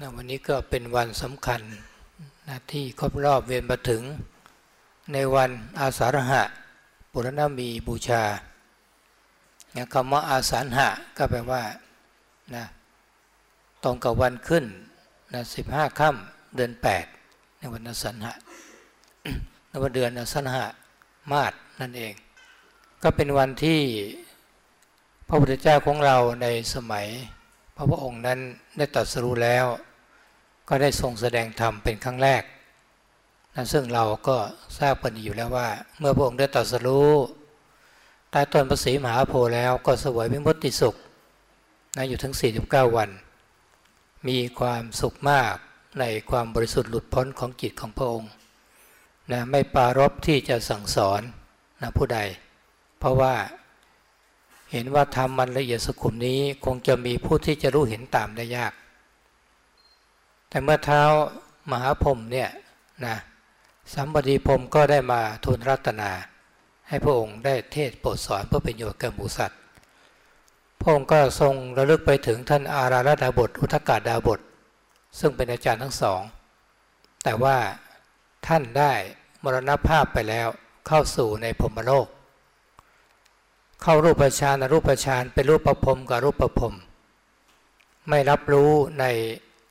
นะวันนี้ก็เป็นวันสำคัญนะที่ครบรอบเวียนมาถึง ในวันอาสาฬหะปุรณมีบูชานะคำว่าอาสาฬหะก็แปลว่านะตรงกับวันขึ้นนะสิบห้าค่ำเดือนแปดในวันอาสาฬหะในวันเดือนอาสาฬหะมาศนั่นเอง ก็เป็นวันที่พระพุทธเจ้าของเราในสมัยพระพุทธองค์นั้นได้ตรัสรู้แล้ว ก็ได้ทรงแสดงธรรมเป็นครั้งแรกนะซึ่งเราก็ทราบกันอยู่แล้วว่า เมื่อพระองค์ได้ตรัสรู้ใต้ต้นพระศรีมหาโพธิ์แล้วก็สวยวิมุตติสุขนะอยู่ถึง 49 วัน มีความสุขมากในความบริสุทธิ์หลุดพ้นของจิตของพระองค์นะไม่ปารบที่จะสั่งสอนนะผู้ใด เพราะว่าเห็นว่าธรรมมันละเอียดสุขุมนี้คงจะมีผู้ที่จะรู้เห็นตามได้ยาก แต่เมื่อเท้ามหาพรมเนี่ยนะสัมปติพรมก็ได้มาทูลรัตนา ให้พระองค์ได้เทศโปรดสอนเพื่อประโยชน์แก่หมูสัตว์พระองค์ก็ทรงระลึกไปถึงท่านอาราลดาบทอุทกาดาบท ซึ่งเป็นอาจารย์ทั้งสอง แต่ว่าท่านได้มรณภาพไปแล้วเข้าสู่ในพรหมโลก เข้ารูปฌานรูปฌานเป็นรูปประพรมกับรูปประพรมไม่รับรู้ใน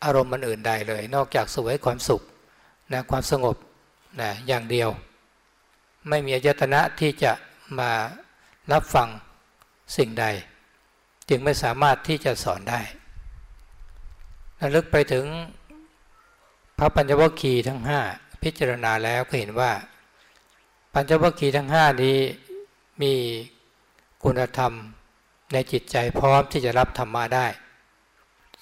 อารมณ์มันอื่นใดเลย นอกจากสวยความสุขนะความสงบนะอย่างเดียว ไม่มีอายตนะที่จะมารับฟังสิ่งใด จึงไม่สามารถที่จะสอนได้ระลึกไปถึงพระปัญจวัคคีย์ทั้งห้าพิจารณาแล้วก็เห็นว่า ปัญจวัคคีย์ทั้งห้านี้มีคุณธรรมในจิตใจพร้อมที่จะรับธรรมะได้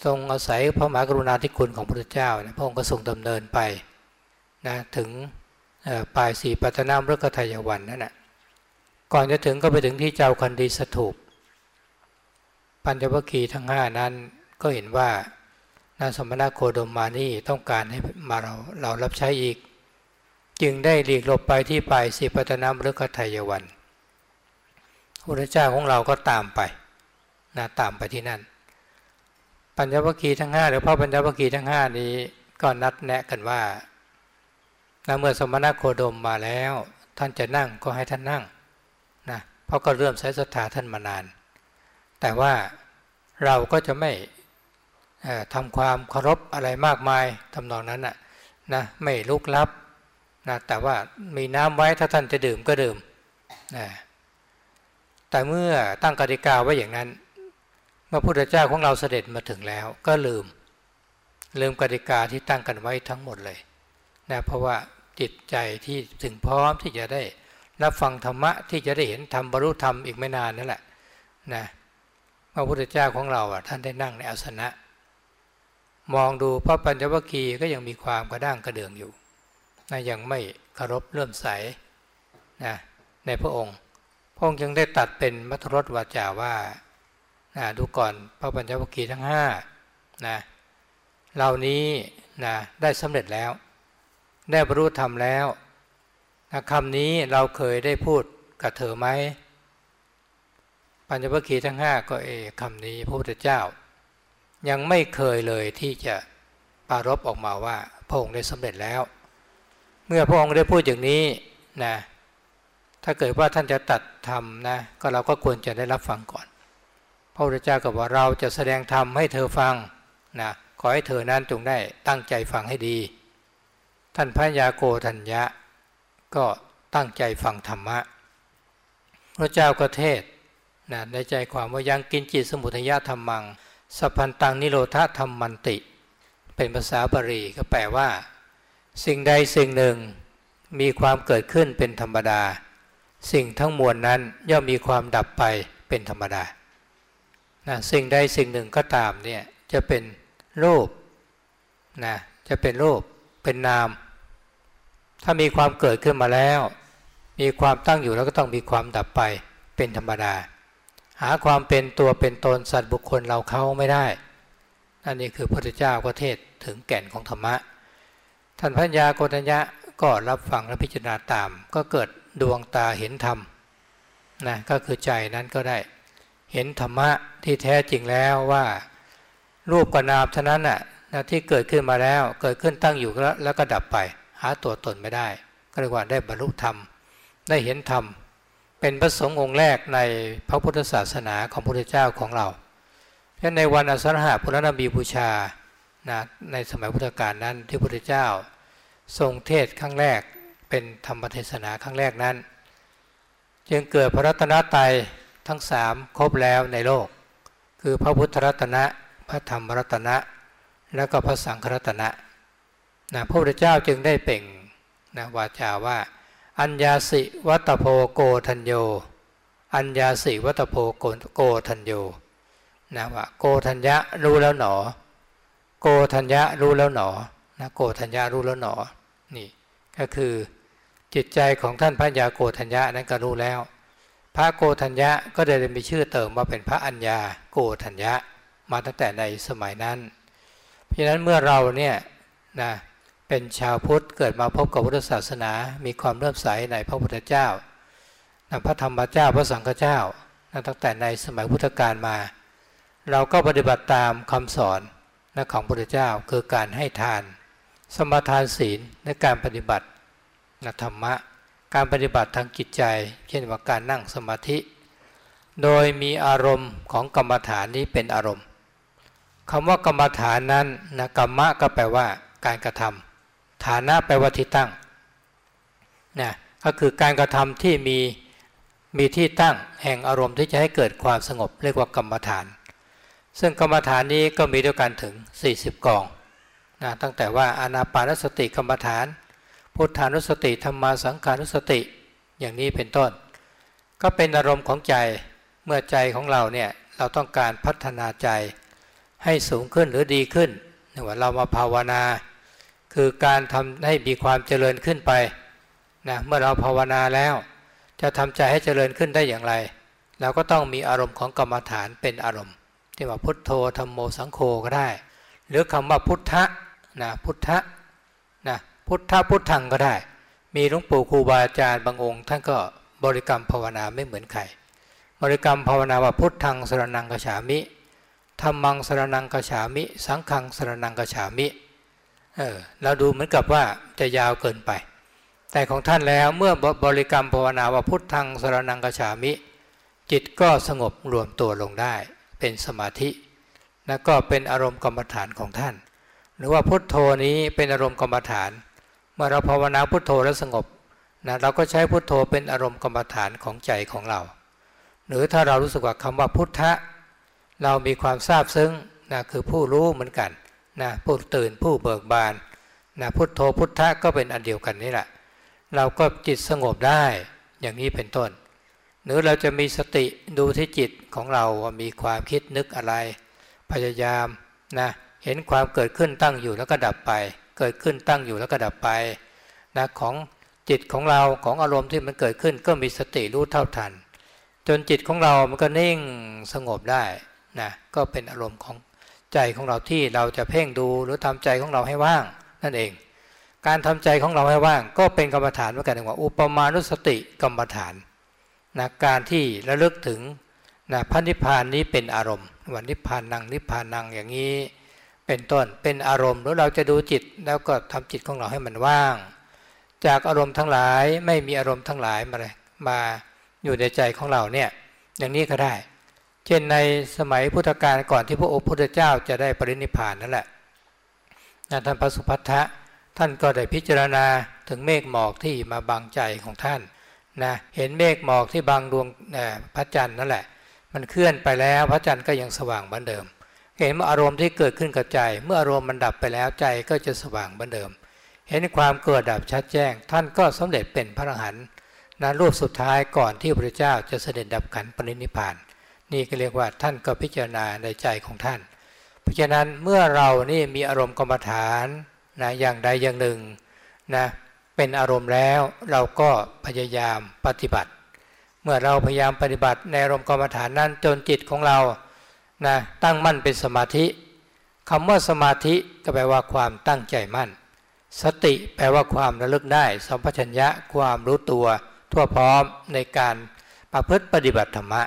ทรงอาศัยพระมหากรุณาธิคุณของพระพุทธเจ้านะพระองค์ก็ทรงดำเนินไปนะถึงปลายสี่ปัตนามฤกทายวันนั่นแหะก่อนจะถึงก็ไปถึงที่เจ้าคันดีสถูปปัญจวัคคีย์ทั้งห้านั้นก็เห็นว่านาสมณะโคดมมานี่ต้องการให้มาเราเรารับใช้อีก จึงได้หลีกหลบไปที่ปลายสี่ปัตนามฤกทายวันพระเจ้าของเราก็ตามไปนะตามไปที่นั่น ปัญญวัคคีทั้งห้าหรือพระปัญญวัคคีทั้งห้านี้ก็นัดแนะกันว่าเมื่อสมณโคดมมาแล้ว ท่านจะนั่งก็ให้ท่านนั่งนะเพราะก็เริ่มใช้ศรัทธาท่านมานาน แต่ว่าเราก็จะไม่ทำความเคารพอะไรมากมายทำนองนั้นนะนะไม่ลุกลับนะแต่ว่ามีน้ำไว้ถ้าท่านจะดื่มก็ดื่มนะแต่เมื่อตั้งกติกาไว้อย่างนั้น เมื่อพุทธเจ้าของเราเสด็จมาถึงแล้วก็ลืม ลืมกติกาที่ตั้งกันไว้ทั้งหมดเลยนะเพราะว่าจิตใจที่ถึงพร้อมที่จะได้รับฟังธรรมะที่จะได้เห็นธรรมบรรลุธรรมอีกไม่นานนั่นแหละนะพระพุทธเจ้าของเราอะท่านได้นั่งในอาสนะ มองดูพระปัญจวัคคีย์ก็ยังมีความกระด้างกระเดืองอยู่นะยังไม่เคารพเลื่อมใสนะในพระองค์ พระองค์จึงได้ตัดเป็นมัทรสวาจาว่า นะดูก่อนพระปัญจวัคคีย์ทั้งห้านะเหล่านี้นะได้สำเร็จแล้ว ได้บรรลุธรรมแล้วนะคำนี้เราเคยได้พูดกับเธอไหมปัญจวัคคีย์ทั้งห้าก็เอคำนี้พระพุทธเจ้า ยังไม่เคยเลยที่จะปารบออกมาว่าพระองค์ได้สำเร็จแล้ว เมื่อพระองค์ได้พูดอย่างนี้นะถ้าเกิดว่าท่านจะตัดธรรมนะก็เราก็ควรจะได้รับฟังก่อน ระพุทธเจ้าก็บอกเราจะแสดงธรรมให้เธอฟังนะขอให้เธอนั้นจงได้ตั้งใจฟังให้ดี ท่านพระยาโกธัญญะ ก็ตั้งใจฟังธรรมะ พระเจ้าก็เทศนะในใจความว่ายังกินจิตสมุทัยธรรมังสัพพันตังนิโรธาธรรมมันติ เป็นภาษาบาลีก็แปลว่า สิ่งใดสิ่งหนึ่งมีความเกิดขึ้นเป็นธรรมดา สิ่งทั้งมวลนั้นย่อมมีความดับไปเป็นธรรมดา นะสิ่งใดสิ่งหนึ่งก็ตามเนี่ยจะเป็นรูปนะจะเป็นรูปเป็นนาม ถ้ามีความเกิดขึ้นมาแล้ว มีความตั้งอยู่แล้วก็ต้องมีความดับไปเป็นธรรมดา หาความเป็นตัวเป็นตนสัตว์บุคคลเราเขาไม่ได้นั่นนี่คือพระพุทธเจ้าก็เทศถึงแก่นของธรรมะ ท่านพัญญาโกฏัญญะก็รับฟังและพิจารณาตาม ก็เกิดดวงตาเห็นธรรมนะก็คือใจนั้นก็ได้ เห็นธรรมะที่แท้จริงแล้วว่า รูปกับนามเท่านั้นน่ะนะที่เกิดขึ้นมาแล้วเกิดขึ้นตั้งอยู่แล้วแล้วก็ดับไป หาตัวตนไม่ได้ ก็เรียกว่าได้บรรลุธรรม ได้เห็นธรรม เป็นพระสงฆ์องค์แรกในพระพุทธศาสนาของพระพุทธเจ้าของเราเพราะในวันอสรหะพุทธนบีบูชานะในสมัยพุทธกาลนั้นที่พระพุทธเจ้า ทรงเทศครั้งแรกเป็นธรรมเทศนาครั้งแรกนั้น จึงเกิดพระรัตนตรัย ทั้งสามครบแล้วในโลก คือพระพุทธรัตนะ พระธรรมรัตนะ แล้วก็พระสังฆรัตนะนะพระพุทธเจ้าจึงได้เป่งนะวาจาว่า อัญญาสิวัตโพโกทัญโย อัญญาสิวัตโพโกทัญโยนะว่าโกทัญญะรู้แล้วหนอ โกทัญญะรู้แล้วหนอนะโกทัญญะรู้แล้วหนอนี่ก็คือจิตใจของท่านพระยาโกทัญญะนั้นก็รู้แล้ว พระโกทัญญะก็ได้มีชื่อเติมมาเป็นพระอัญญาโกทัญญะมาตั้งแต่ในสมัยนั้น เพราะฉะนั้นเมื่อเราเนี่ยนะเป็นชาวพุทธเกิดมาพบกับพุทธศาสนา มีความเริ่มใสในพระพุทธเจ้าพระธรรมเจ้าพระสังฆเจ้าตั้งแต่ในสมัยพุทธกาลมา เราก็ปฏิบัติตามคำสอนของพระพุทธเจ้าคือการให้ทาน สมทานศีลในการปฏิบัติธรรมะ การปฏิบัติทางจิตใจ เช่นว่าการนั่งสมาธิ โดยมีอารมณ์ของกรรมฐานนี้เป็นอารมณ์คำว่ากรรมฐานนั้นนะกรรมะก็แปลว่า การกระทำฐานะแปลว่าที่ตั้งนะก็คือการกระทำที่มีมีที่ตั้งแห่งอารมณ์ที่จะให้เกิดความสงบเรียกว่ากรรมฐาน ซึ่งกรรมฐานนี้ก็มีด้วยกันถึง 40 กองนะตั้งแต่ว่าอานาปานสติกรรมฐาน พุทธานุสติธรรมาสังขานุสติอย่างนี้เป็นต้น ก็เป็นอารมณ์ของใจเมื่อใจของเราเนี่ยเราต้องการพัฒนาใจให้สูงขึ้นหรือดีขึ้นว่าเรามาภาวนา คือการทำให้มีความเจริญขึ้นไปนะเมื่อเราภาวนาแล้ว จะทำใจให้เจริญขึ้นได้อย่างไรเราก็ต้องมีอารมณ์ของกรรมฐานเป็นอารมณ์ ที่ว่าพุทโธธรรมโมสังโฆก็ได้ หรือคำว่าพุทธะนะพุทธะนะ พุทธพุทธังก็ได้ มีหลวงปู่ครูบาอาจารย์บางองค์ ท่านก็บริกรรมภาวนาไม่เหมือนใครบริกรรมภาวนาว่าพุทธังสรนังกฉามิธรรมังสรนังกฉามิ สังขังสรนังกฉามิเออเราดูเหมือนกับว่าจะยาวเกินไป แต่ของท่านแล้วเมื่อบริกรรมภาวนาว่าพุทธังสรนังกฉามิ จิตก็สงบรวมตัวลงได้ เป็นสมาธิ แล้วก็เป็นอารมณ์กรรมฐานของท่าน หรือว่าพุทโธนี้เป็นอารมณ์กรรมฐาน มื่อเราภาวนาพุทโธแล้วสงบนะเราก็ใช้พุทโธเป็นอารมณ์กรรมฐานของใจของเรา หรือถ้าเรารู้สึกว่าคำว่าพุทธะ เรามีความทราบซึ้งนะคือผู้รู้เหมือนกันนะผู้ตื่นผู้เบิกบานนะพุทโธพุทธะก็เป็นอันเดียวกันนี่แหละ เราก็จิตสงบได้อย่างนี้เป็นต้น หรือเราจะมีสติดูที่จิตของเราว่ามีความคิดนึกอะไร พยายามนะเห็นความเกิดขึ้นตั้งอยู่แล้วก็ดับไป เกิดขึ้นตั้งอยู่แล้วก็ดับไปนะของจิตของเราของอารมณ์ที่มันเกิดขึ้นก็มีสติรู้เท่าทัน จนจิตของเรามันก็นิ่งสงบได้นะก็เป็นอารมณ์ของใจของเราที่เราจะเพ่งดูหรือทำใจของเราให้ว่างนั่นเอง การทำใจของเราให้ว่าง ก็เป็นกรรมฐานเหมือนกันว่า อุปมานุสติกรรมฐานนะการที่ระลึกถึงนะพระนิพพานนี้เป็นอารมณ์วันนิพพานนังนิพพานนังอย่างนี้ เป็นต้นเป็นอารมณ์หรือเราจะดูจิตแล้วก็ทำจิตของเราให้มันว่าง จากอารมณ์ทั้งหลายไม่มีอารมณ์ทั้งหลายมาเลยมาอยู่ในใจของเราเนี่ยอย่างนี้ก็ได้ เช่นในสมัยพุทธกาลก่อนที่พระโอษฐ์พุทธเจ้าจะได้ปรินิพพานนั่นแหละท่านพระสุภัททะท่านก็ได้พิจารณาถึงเมฆหมอกที่มาบังใจของท่านนะเห็นเมฆหมอกที่บังดวงพระจันทร์นั่นแหละ มันเคลื่อนไปแล้วพระจันทร์ก็ยังสว่างเหมือนเดิม เห็นอารมณ์ที่เกิดขึ้นกับใจ เมื่ออารมณ์มันดับไปแล้วใจก็จะสว่างเหมือนเดิม เห็นความเกิดดับชัดแจ้ง ท่านก็สำเร็จเป็นพระอรหันต์นรูปสุดท้ายก่อนที่พระเจ้าจะเสด็จดับขันปรินิพาน นี่ก็เรียกว่าท่านก็พิจารณาในใจของท่าน เพราะฉะนั้นเมื่อเรานี่มีอารมณ์กรรมฐานนะอย่างใดอย่างหนึ่งนะเป็นอารมณ์แล้วเราก็พยายามปฏิบัติ เมื่อเราพยายามปฏิบัติในอารมณ์กรรมฐานนั้นจนจิตของเรา นะตั้งมั่นเป็นสมาธิคำว่าสมาธิก็แปลว่าความตั้งใจมั่น สติแปลว่าความระลึกได้สัมปชัญญะความรู้ตัว ทั่วพร้อมในการประพฤติปฏิบัติธรรมะ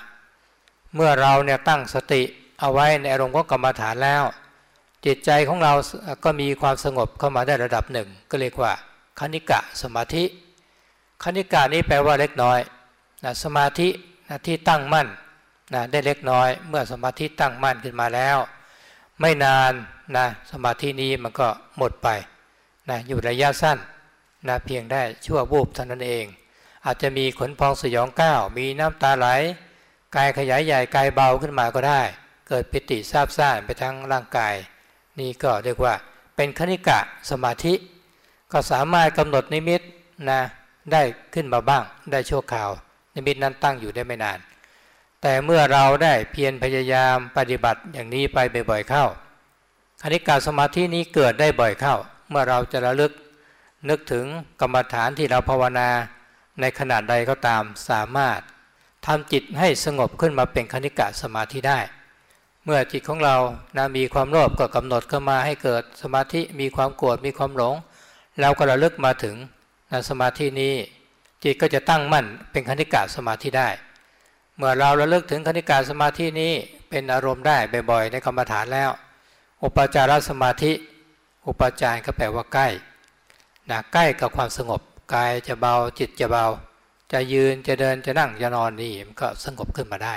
เมื่อเราเนี่ยตั้งสติเอาไว้ในอารมณ์ของกรรมฐานแล้ว จิตใจของเราก็มีความสงบเข้ามาได้ระดับหนึ่ง ก็เรียกว่าคณิกะสมาธิคณิกะนี้แปลว่าเล็กน้อยนะสมาธินะที่ตั้งมั่น นะได้เล็กน้อยเมื่อสมาธิตั้งมั่นขึ้นมาแล้ว ไม่นานนะสมาธินี้มันก็หมดไปนะอยู่ระยะสั้นนะเพียงได้ชั่ววูบเท่านั้นเอง อาจจะมีขนพองสยองก้าวมีน้ำตาไหลกายขยายใหญ่กายเบาขึ้นมาก็ได้ เกิดปิติซาบซ่านไปทั้งร่างกาย นี่ก็เรียกว่าเป็นคณิกะสมาธิ ก็สามารถกำหนดนิมิตนะได้ขึ้นมาบ้าง ได้ชั่วคราว นิมิตนั้นตั้งอยู่ได้ไม่นาน แต่เมื่อเราได้เพียรพยายามปฏิบัติอย่างนี้ไปบ่อยๆเข้าคณิกาสมาธินี้เกิดได้บ่อยเข้า เมื่อเราจะระลึกนึกถึงกรรมฐานที่เราภาวนาในขนาดใดก็ตามสามารถทำจิตให้สงบขึ้นมาเป็นคณิกะสมาธิได้ เมื่อจิตของเรานะมีความโลภก็กำหนดเข้ามาให้เกิดสมาธิมีความโกรธมีความหลงเราก็ระลึกมาถึงนะสมาธินี้ จิตก็จะตั้งมั่นเป็นคณิกะสมาธิได้ เมื่อเราระลึกถึงคณิกะสมาธินี้เป็นอารมณ์ได้บ่อยๆในกรรมฐานแล้ว อุปจารสมาธิ อุปจารก็แปลว่าใกล้นะใกล้กับความสงบกายจะเบาจิตจะเบา จะยืนจะเดินจะนั่งจะนอนนี่มันก็สงบขึ้นมาได้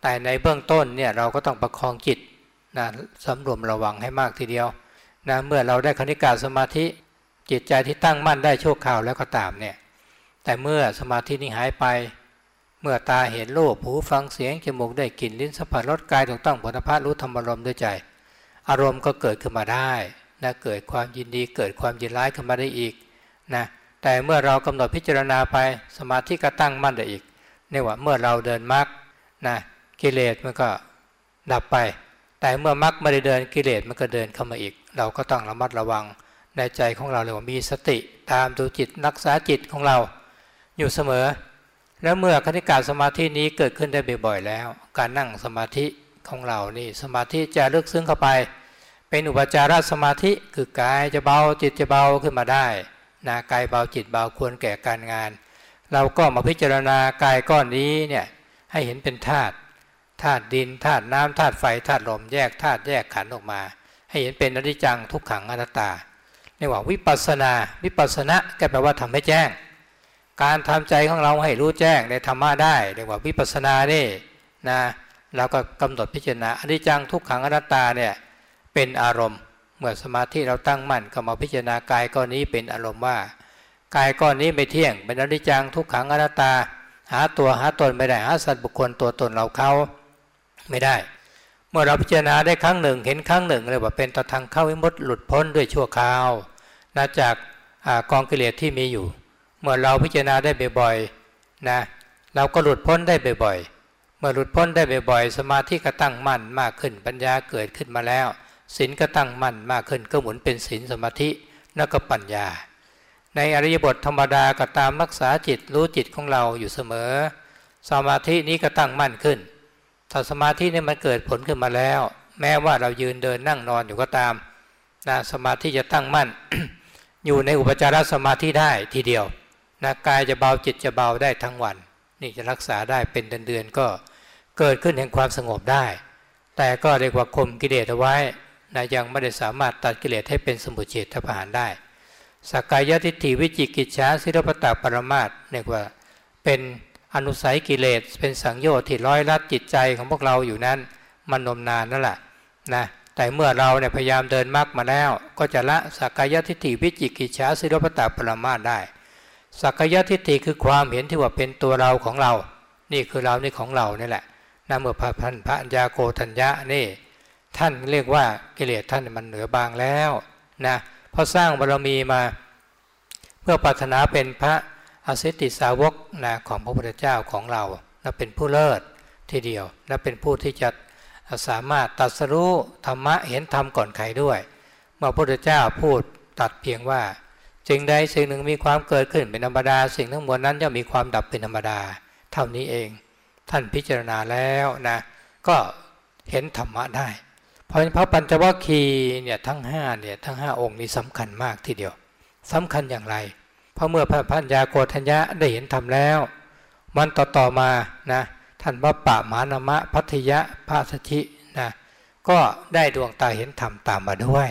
แต่ในเบื้องต้นเนี่ยเราก็ต้องประคองจิตนะสำรวมระวังให้มากทีเดียวนะเมื่อเราได้คณิกาสมาธิจิตใจที่ตั้งมั่นได้ชั่วคราวแล้วก็ตามเนี่ยแต่เมื่อสมาธินี้หายไป มื่อตาเห็นรูปหูฟังเสียงจมูกได้กลิ่นลิ้นสัมผัสรสกายถูกต้องผลพารู้ธรรมอารมณ์ด้วยใจ อารมณ์ก็เกิดขึ้นมาได้นะเกิดความยินดีเกิดความยินร้ายขึ้นมาได้อีกนะแต่เมื่อเรากำหนดพิจารณาไปสมาธิก็ตั้งมั่นได้อีกนี่ว่าเมื่อเราเดินมรรคนะกิเลสมันก็ดับไป แต่เมื่อมรรคไม่ได้เดินกิเลสมันก็เดินเข้ามาอีก เราก็ต้องระมัดระวังในใจของเราเลยว่ามีสติตามดูจิตรักษาจิตของเรา อยู่เสมอ แล้วเมื่อคณิกาสมาธินี้เกิดขึ้นได้บ่อยๆแล้ว การนั่งสมาธิของเรานี่สมาธิจะลึกซึ้งเข้าไป เป็นอุปจารสมาธิคือกายจะเบาจิตจะเบาขึ้นมาได้นะกายเบาจิตเบาควรแก่การงาน เราก็มาพิจารณากายก้อนนี้เนี่ยให้เห็นเป็นธาตุธาตุดินธาตุน้ำธาตุไฟธาตุลมแยกธาตุแยกขันธ์ออกมา ให้เห็นเป็นอนิจจังทุกขังอนัตตาเรียกว่าวิปัสนาวิปัสนะก็แปลว่าทำให้แจ้ง การทำใจของเราให้รู้แจ้งในธรรมะได้เรียกว่าวิปัสสนานี่นะเราก็กำหนดพิจารณาอนิจจังทุกขังอนัตตาเนี่ยเป็นอารมณ์ เมื่อสมาธิเราตั้งมั่นก็มาพิจารณากายก้อนนี้เป็นอารมณ์ว่ากายก้อนนี้ไม่เที่ยง เป็นอนิจจังทุกขังอนัตตา หาตัวหาตนไม่ได้หาสัตว์บุคคลตัวตนเราเขาไม่ได้ เมื่อเราพิจารณาได้ครั้งหนึ่ง เห็นครั้งหนึ่งเลยว่าเป็นตะทางเข้าวิมุตติหลุดพ้นด้วยชั่วคราวนะจากอกองกิเลสที่มีอยู่ เมื่อเราพิจารณาได้บ่อยๆนะเราก็หลุดพ้นได้บ่อยๆ เมื่อหลุดพ้นได้บ่อยๆ สมาธิก็ตั้งมั่นมากขึ้นปัญญาเกิดขึ้นมาแล้วศีลก็ตั้งมั่นมากขึ้นก็หมุนเป็นศีลสมาธิแล้วก็ปัญญา ในอริยบทธรรมดาก็ตามรักษาจิตรู้จิตของเราอยู่เสมอ สมาธินี้ก็ตั้งมั่นขึ้น ถ้าสมาธินี่มันเกิดผลขึ้นมาแล้ว แม้ว่าเรายืนเดินนั่งนอนอยู่ก็ตามนะสมาธิจะตั้งมั่น อยู่ในอุปจารสมาธิได้ทีเดียว นะกายจะเบาจิตจะเบาได้ทั้งวัน นี่จะรักษาได้เป็นเดือนๆก็เกิดขึ้นแห่งความสงบได้ แต่ก็เรียกว่าคมกิเลสเอาไว้นะยังไม่ได้สามารถตัดกิเลสให้เป็นสมุทเฉทประหารได้สกายทิฏฐิวิจิกิจฉาสิรปตาปรมาตเรียกว่าเป็นอนุสัยกิเลส เป็นสังโยชน์ที่ร้อยลัดจิตใจของพวกเราอยู่นั้นมันนมนานนั่นแหละนะแต่เมื่อเราเนี่ยพยายามเดินมรรคมาแล้ว ก็จะละสักกายทิฏฐิวิจิกิจฉาสิรพตาปรมาตได้ สักกายทิฏฐิคือความเห็นที่ว่าเป็นตัวเราของเรา นี่คือเรานี่ของเรานี่แหละนะเมื่อพระพันพระัญญาโกธัญญะนี่ ท่านเรียกว่ากิเลสท่านมันเหนือบางแล้วนะพอสร้างบารมีมาเพื่อปรารถนาเป็นพระอาศิติสาวกนะของพระพุทธเจ้าของเรานะเป็นผู้เลิศทีเดียว และเป็นผู้ที่จะสามารถตัดสรู้ธรรมะเห็นธรรมก่อนใครด้วย เมื่อพระพุทธเจ้าพูดตัดเพียงว่า สิ่งใดสิ่งหนึ่งมีความเกิดขึ้นเป็นธรรมดา สิ่งทั้งมวลนั้นย่อมมีความดับเป็นธรรมดา เท่านี้เอง ท่านพิจารณาแล้วนะก็เห็นธรรมะได้ เพราะพระปัญจวัคคีย์เนี่ยทั้งห้าเนี่ยทั้งห้าองค์นี้สำคัญมากทีเดียวสำคัญอย่างไร เพราะเมื่อพระพัญญาโกฏัญญะได้เห็นธรรมแล้ว มันต่อต่อมานะท่านพระปะมานมะพัทยะพระสชินะก็ได้ดวงตาเห็นธรรมตามมาด้วย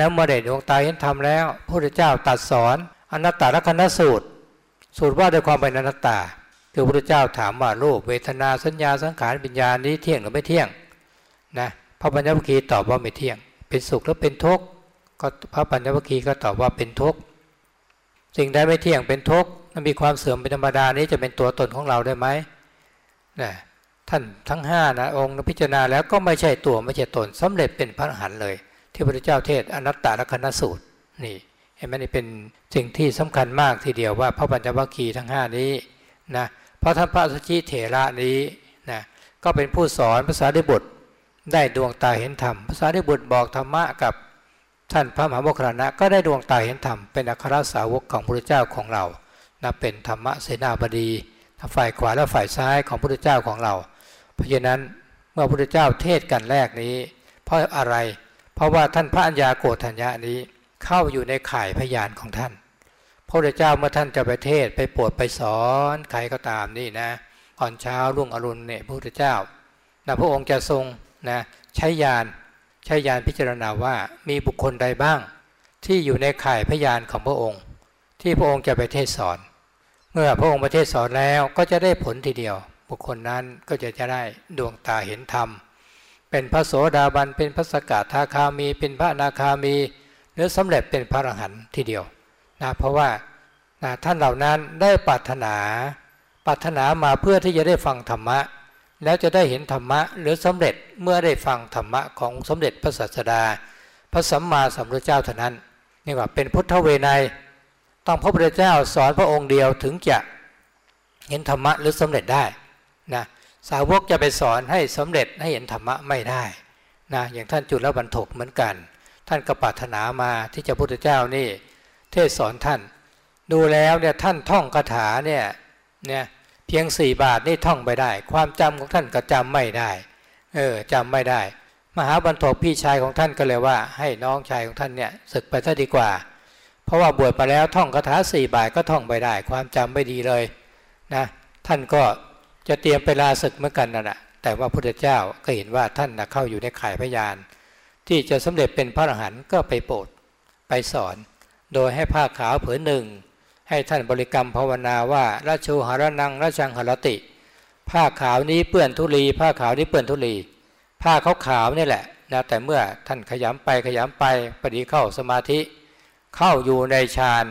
แล้วเมื่อได้ดวงตาเห็นธรรมแล้วพระพุทธเจ้าตัดสอนอนัตตลกนสูตร สูตรว่าด้วยความเป็นอนัตตา คือพระพุทธเจ้าถามว่ารูปเวทนาสัญญาสังขารวิญญาณนี้เที่ยงหรือไม่เที่ยงนะพระปัญญวคีตอบว่าไม่เที่ยง เป็นสุขหรือเป็นทุกข์ก็พระปัญญวคีก็ตอบว่าเป็นทุกข์สิ่งใดไม่เที่ยงเป็นทุกข์มันมีความเสื่อมเป็นธรรมดานี้จะเป็นตัวตนของเราได้ไหมนะท่านทั้งห้านะองค์พิจารณาแล้วก็ไม่ใช่ตัวไม่ใช่ตนสำเร็จเป็นพระอรหันต์เลย ที่พระพุทธเจ้าเทศอนัตตลกนสูตรนี่เห็นไหมนี่เป็นสิ่งที่สำคัญมากทีเดียวว่าพระปัญจวัคคีย์ทั้งห้านี้นะเพราะท่านพระสุชิเถระนี้นะก็เป็นผู้สอนภาษาดิบุตรได้ดวงตาเห็นธรรมภาษาดิบุตรบอกธรรมะกับท่านพระมหาโมคคลานะก็ได้ดวงตาเห็นธรรมเป็นอัครสาวกของพระพุทธเจ้าของเรานะเป็นธรรมะเสนาบดีฝ่ายขวาและฝ่ายซ้ายของพระพุทธเจ้าของเรา เพราะฉะนั้นเมื่อพระพุทธเจ้าเทศกันแรกนี้ เพราะอะไร เพราะว่าท่านพระัญญาโกฏัญญานี้เข้าอยู่ในข่ายพยานของท่าน พระพุทธเจ้าเมื่อท่านจะไปเทศไปโปรดไปสอนใครก็ตามนี่นะตอนเช้ารุ่งอรุณเนี่ยพระพุทธเจ้านะพระองค์จะทรงนะใช้ยานใช้ยานพิจารณาว่ามีบุคคลใดบ้าง ที่อยู่ในข่ายพยานของพระองค์ ที่พระองค์จะไปเทศสอน เมื่อพระองค์ไปเทศสอนแล้วก็จะได้ผลทีเดียว บุคคลนั้นก็จะจะได้ดวงตาเห็นธรรม เป็นพระโสดาบันเป็นพระสกทาคามี เป็นพระนาคามี หรือสำเร็จเป็นพระอรหันต์ทีเดียวนะเพราะว่านะท่านเหล่านั้นได้ปรารถนาปรารถนามาเพื่อที่จะได้ฟังธรรมะ แล้วจะได้เห็นธรรมะหรือสำเร็จเมื่อได้ฟังธรรมะของสมเด็จพระศาสดา พระสัมมาสัมพุทธเจ้าเท่านั้นนี่ว่าเป็นพุทธเวไนต้องพระพุทธเจ้าสอนพระองค์เดียวถึงจะเห็นธรรมะหรือสำเร็จได้ สาวกจะไปสอนให้สำเร็จให้เห็นธรรมะไม่ได้นะอย่างท่านจุลบรรทกเหมือนกัน ท่านก็ปรารถนามาที่จะพุทธเจ้านี่ เทศสอนท่าน ดูแล้วเนี่ยท่านท่องคาถาเนี่ยเนี่ยเพียงสี่บาทนี่ท่องไปได้ ความจำของท่านก็จำไม่ได้เออจำไม่ได้ มหาบรรทกพี่ชายของท่านก็เลยว่า ให้น้องชายของท่านเนี่ยศึกไปซะดีกว่า เพราะว่าบวชมาแล้วท่องคาถาสี่บาทก็ท่องไปได้ ความจำไม่ดีเลยนะท่านก็ จะเตรียมไปลาศึกเหมือนกันนั่นแหะแต่ว่าพระพุทธเจ้าก็เห็นว่าท่านเข้าอยู่ในข่ายพยาน ที่จะสำเร็จเป็นพระอรหันต์ก็ไปโปรดไปสอน โดยให้ผ้าขาวผืนหนึ่ง ให้ท่านบริกรรมภาวนาว่าราชูหารนังราชังหรติ ผ้าขาวนี้เปื้อนทุลี ผ้าขาวนี้เปื้อนทุลี ผ้าขาวขาวนี่แหละนะแต่เมื่อท่านขยำไปขยำไปปฏิเข้าสมาธิ เข้าอยู่ในฌาน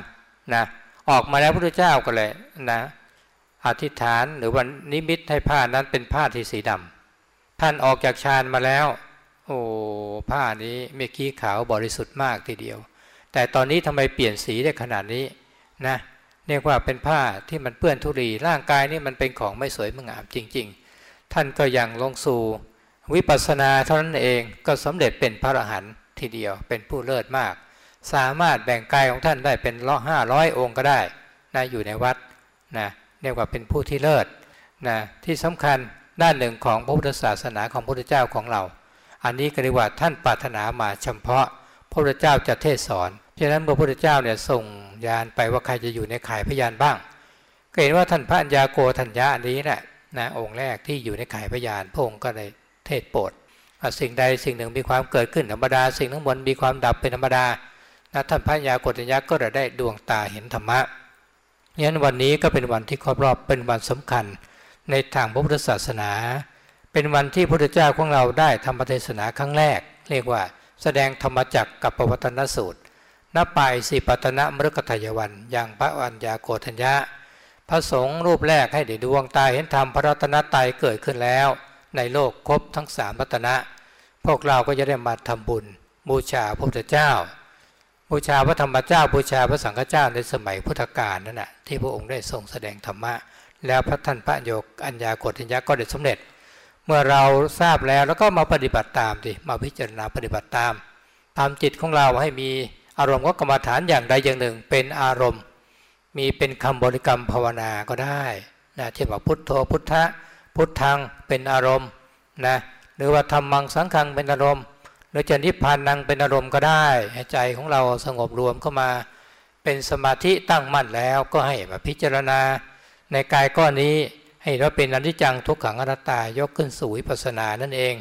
นะออกมาแล้วพระพุทธเจ้าก็เลยนะ อธิษฐานหรือวันนิมิตให้ผ้านั้นเป็นผ้าที่สีดำท่านออกจากฌานมาแล้ว โอ้ผ้านี้เมื่อกี้ขาวบริสุทธิ์มากทีเดียว แต่ตอนนี้ทำไมเปลี่ยนสีได้ขนาดนี้นะเรียกว่าเป็นผ้าที่มันเปื้อนทุรีร่างกายนี่มันเป็นของไม่สวยไม่งามจริง ๆ ท่านก็ยังลงสู่วิปัสสนาเท่านั้นเองก็สำเร็จเป็นพระอรหันต์ทีเดียวเป็นผู้เลิศมาก สามารถแบ่งกายของท่านได้เป็นร้อห้าร้อยองค์ก็ได้นะอยู่ในวัดนะ เรียกว่าเป็นผู้ที่เลิศนะที่สำคัญด้านหนึ่งของพระพุทธศาสนาของพระพุทธเจ้าของเรา อันนี้ก็เรียกว่าท่านปรารถนามาเฉพาะ พระพุทธเจ้าจะเทศสอนฉะนั้นเมื่อพระพุทธเจ้าเนี่ยส่งยานไปว่าใครจะอยู่ในข่ายพยานบ้าง ก็เห็นว่าท่านพระัญญาโกธัญญาอันนี้แหละนะองค์แรกที่อยู่ในข่ายพยานพระองค์ก็เลยเทศโปรดสิ่งใดสิ่งหนึ่งมีความเกิดขึ้นธรรมดา สิ่งทั้งมวลมีความดับเป็นธรรมดานะท่านพระัญญาโกธัญญาก็จะได้ดวงตาเห็นธรรมะ งั้นวันนี้ก็เป็นวันที่ครบรอบเป็นวันสำคัญ ในทางพระพุทธศาสนา เป็นวันที่พระพุทธเจ้าของเราได้ทำปฏิเทศนาครั้งแรก เรียกว่าแสดงธรรมจักกับปวัตนสูตรนับไปสิปัตนะมฤคทยวัน อย่างพระอัญญาโกฏัญญะ พระสงฆ์รูปแรกให้ได้ดวงตาเห็นธรรมพระรัตนตรัยเกิดขึ้นแล้ว ในโลกครบทั้งสามรัตนะ พวกเราก็จะได้มาทำบุญบูชาพระพุทธเจ้า บูชาพระธรรมเจ้า บูชาพระสังฆเจ้าในสมัยพุทธกาลนั่นแหะที่พระองค์ได้ทรงแสดงธรรมะ แล้วพระท่านพระโยกอัญญากฏัญญะก็ได้สำเร็จ เมื่อเราทราบแล้วแล้วก็มาปฏิบัติตามดิมาพิจารณาปฏิบัติตามทำจิตของเราให้มีอารมณ์ก็กรรมฐานอย่างใดอย่างหนึ่ง เป็นอารมณ์ มีเป็นคำบริกรรมภาวนาก็ได้นะเช่นว่าพุทโธพุทธะพุทธังเป็นอารมณ์นะหรือว่าธรรมังสังขังเป็นอารมณ์ หรือจะนิพพานนังเป็นอารมณ์ก็ได้ใใจของเราสงบรวมเข้ามาเป็นสมาธิตั้งมั่นแล้วก็ให้มาพิจารณา ในกายก้อนนี้ให้เราเป็นอนิจจังทุกขังอนัตตายกขึ้นสู่วิปัสสนานั่นเอง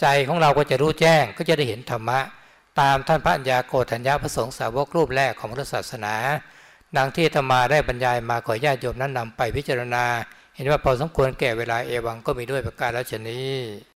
ใจของเราก็จะรู้แจ้งก็จะได้เห็นธรรมะ ตามท่านพระัญญาโกฏัญญาพระสงฆ์สาวกรูปแรกของพุทธศาสนา ดังที่ธรรมาได้บรรยายมาขอญาติโยมนั้นนำไปพิจารณา เห็นว่าพอสมควรแก่เวลาเอวังก็มีด้วยประการละชนี้